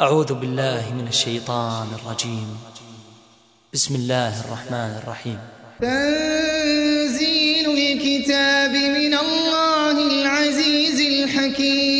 أعوذ بالله من الشيطان الرجيم. بسم الله الرحمن الرحيم. تنزيل الكتاب من الله العزيز الحكيم.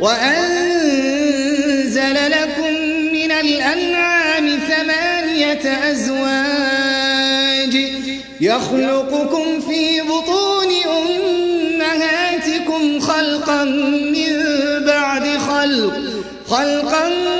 وأنزل لكم من الأنعام ثمانية أزواج يخلقكم في بطون أمهاتكم خلقا من بعد خلق خلقا من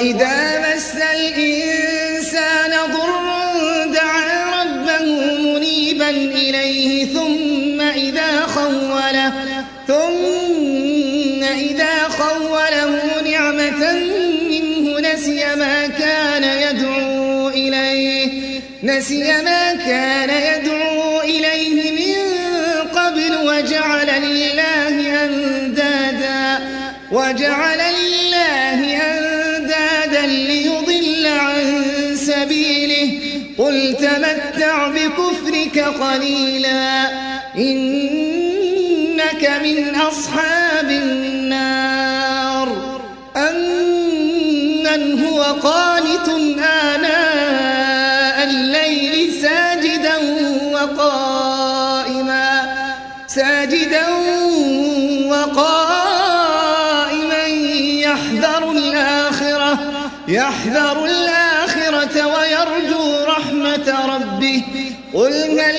وإذا مس الإنسان ضر دعا ربه منيبا إليه ثم إذا خوله ثم إذا خوله نعمة منه نسي ما كان يدعو إليه نسي ما كان يدعو قليلا. إنك من أصحاب النار. أمن هو قانت آناء الليل ساجدا وقائما. ساجدا وقائما يحذر الآخرة. يحذر الآخرة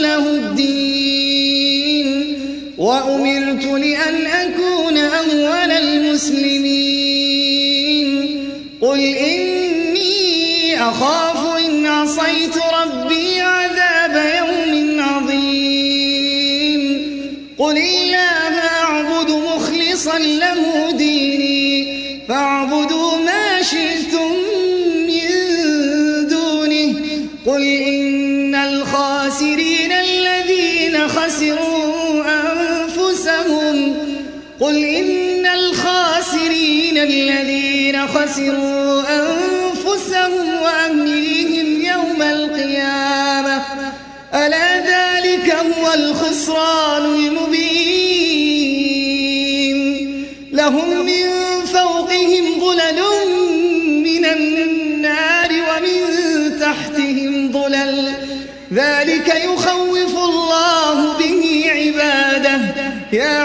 له الدين وأمرت لأن أكون أول المسلمين. قل إني أخاف الخسران المبين. لهم من فوقهم ظلل من النار ومن تحتهم ظلل. ذلك يخوف الله به عباده. يا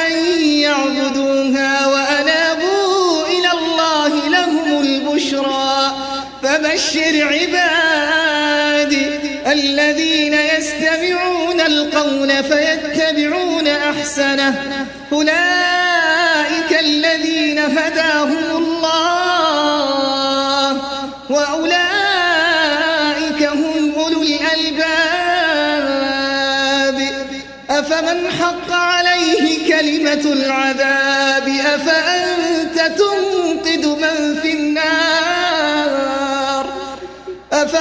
فبشر عبادي الذين يستمعون القول فيتبعون أحسنه. أولئك الذين هداهم الله وأولئك هم أولو الألباب. أفمن حق عليه كلمة العذاب؟ أفأنت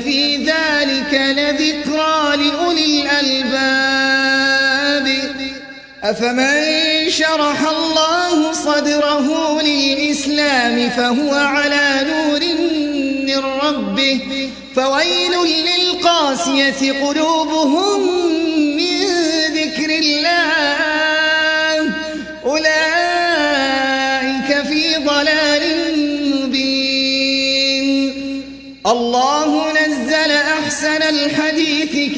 في ذلك لذكرى لأولي الألباب أفمن شرح الله صدره للإسلام فهو على نور من ربه فويل للقاسية قلوبهم من ذكر الله أولئك في ضلال مبين. الله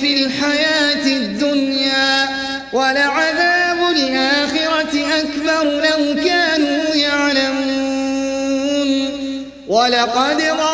في الحياة الدنيا ولعذاب الآخرة أكبر لو كانوا يعلمون. ولقد ضربنا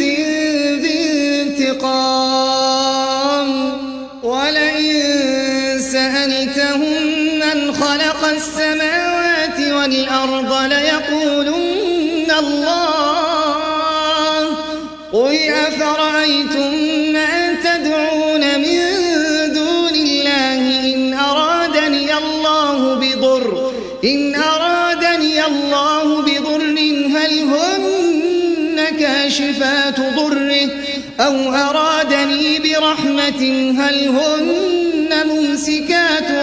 والأرض ليقولن الله. قل أفرأيتم ما تدعون من دون الله إن أرادني الله بضر. إن أرادني الله بضر هل هن كاشفات ضره؟ أو أرادني برحمة هل هن ممسكات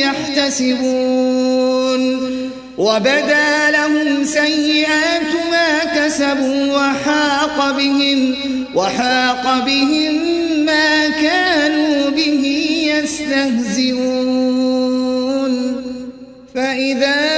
يحتسبون. وبدا لهم سيئات ما كسبوا وحاق بهم وحاق بهم ما كانوا به يستهزئون. فإذا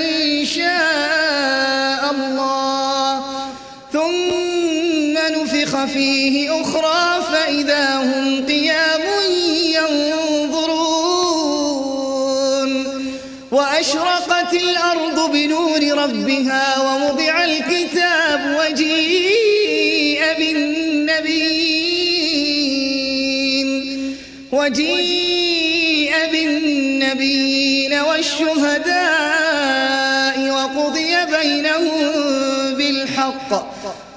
نفخ فيه أخرى فإذا هم قيام ينظرون. وأشرقت الأرض بنور ربها ووضع الكتاب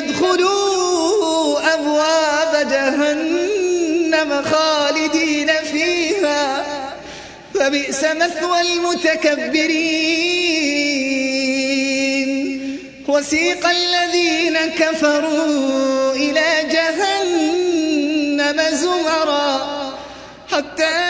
ادخلوا أبواب جهنم خالدين فيها. فبئس مثوى المتكبرين. وسيق الذين كفروا إلى جهنم زمرا حتى